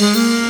Música hum.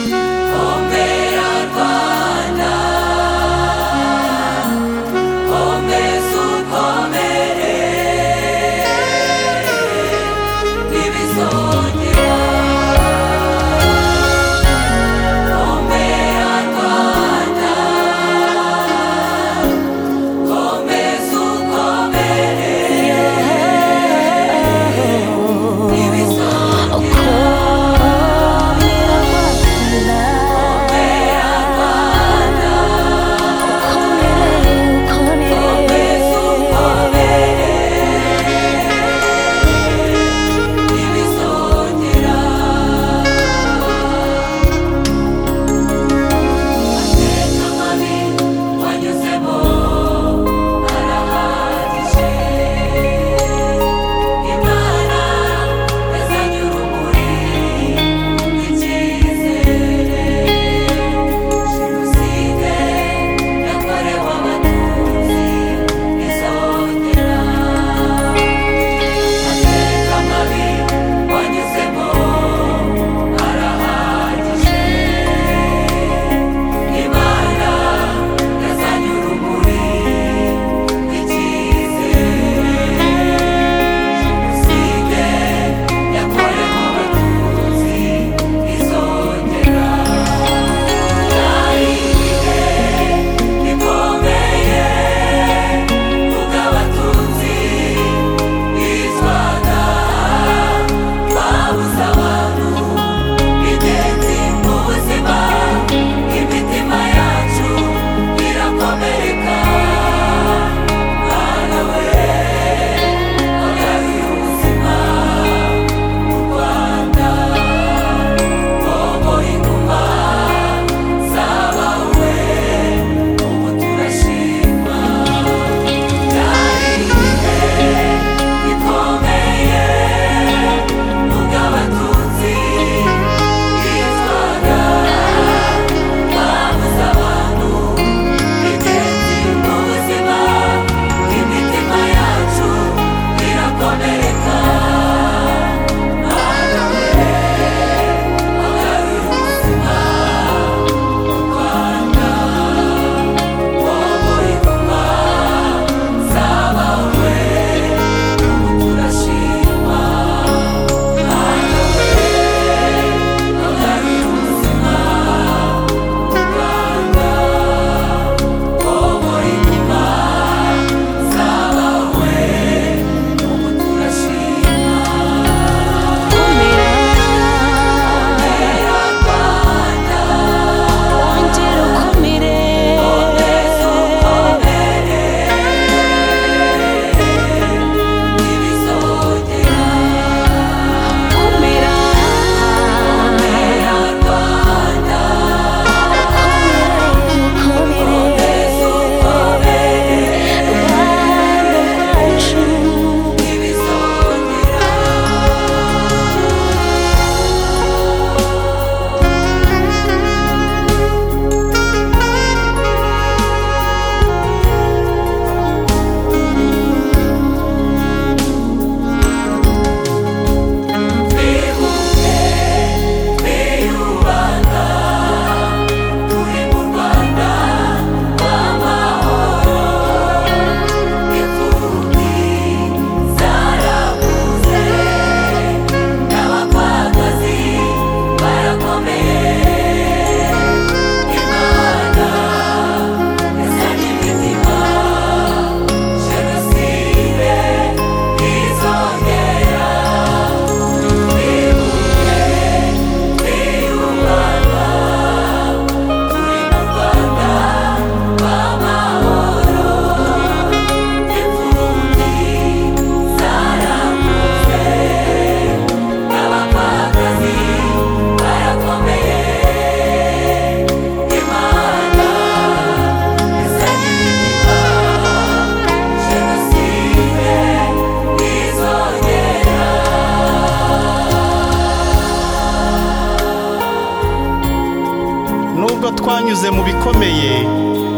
tunyuze mu bikomeye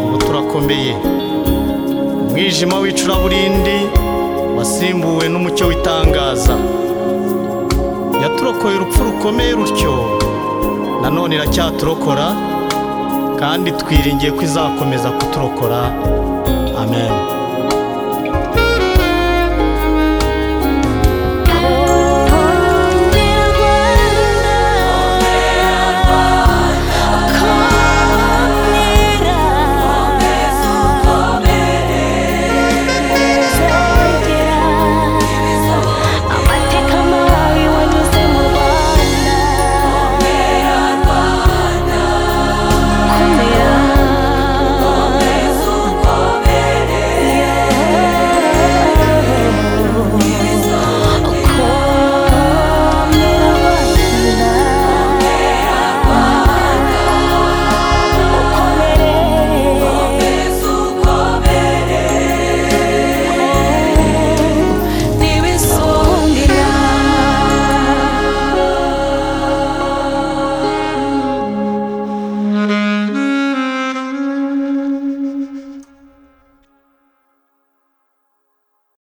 ubu turakomeye umwijima w'icuraburindi wasimbuwe n'umucyo w'itangaza yaturokoye urupfu rukomeye rutyo nanone iracyaturokora kandi twiringiye ko izakomeza kuturokora amen